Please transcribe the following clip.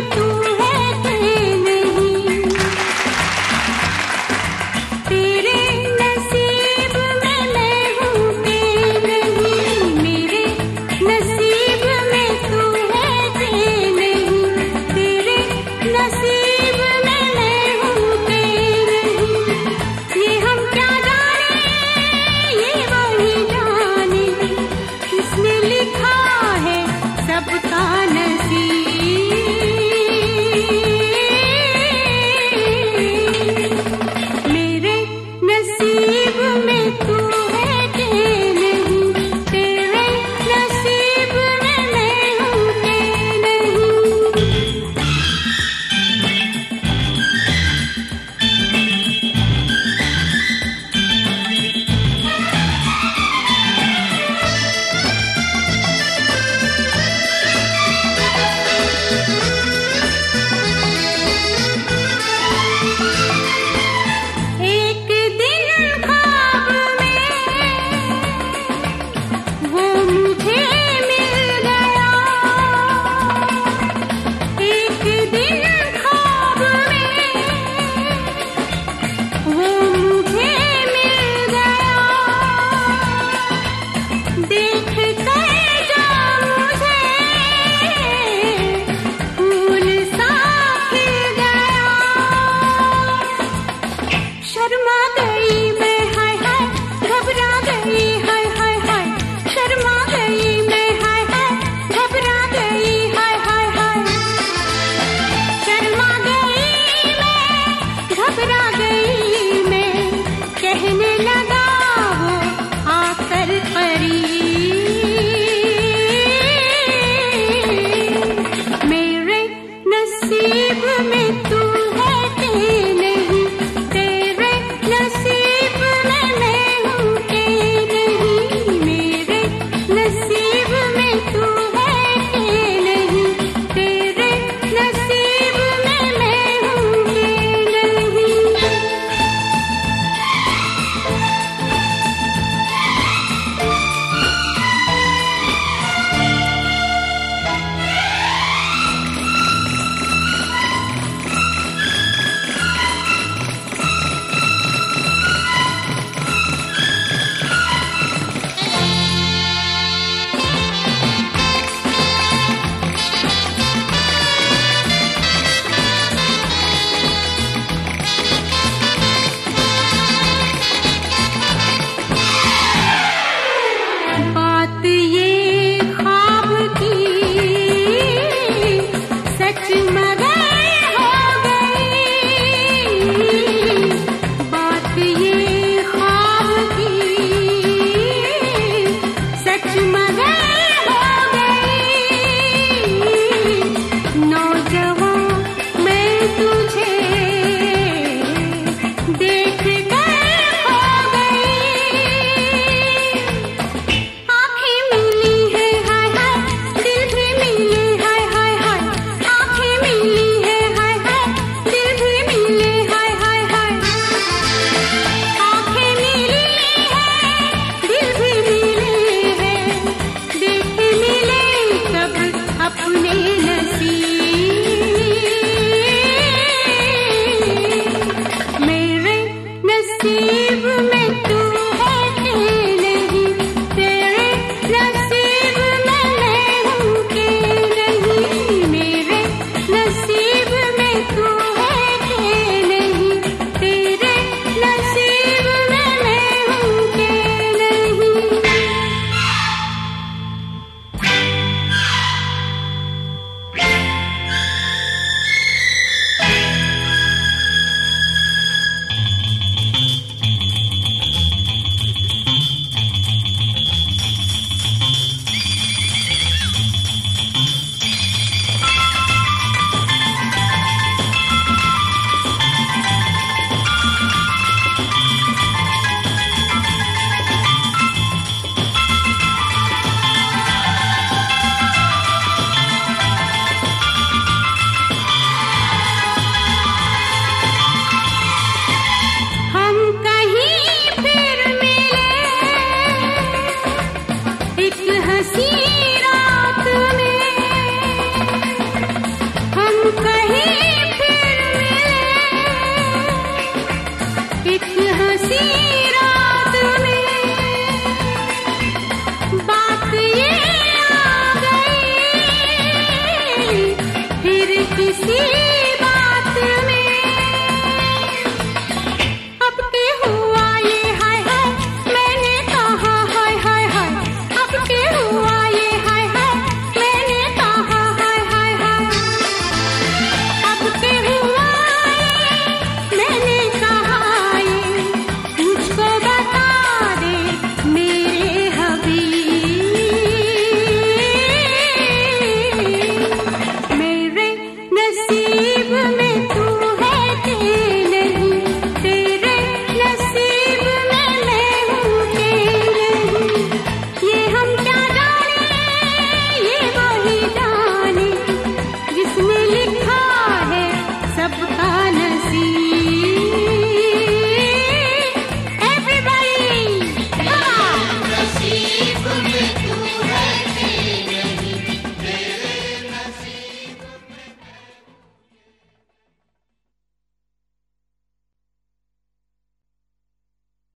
You. my see. Even. me.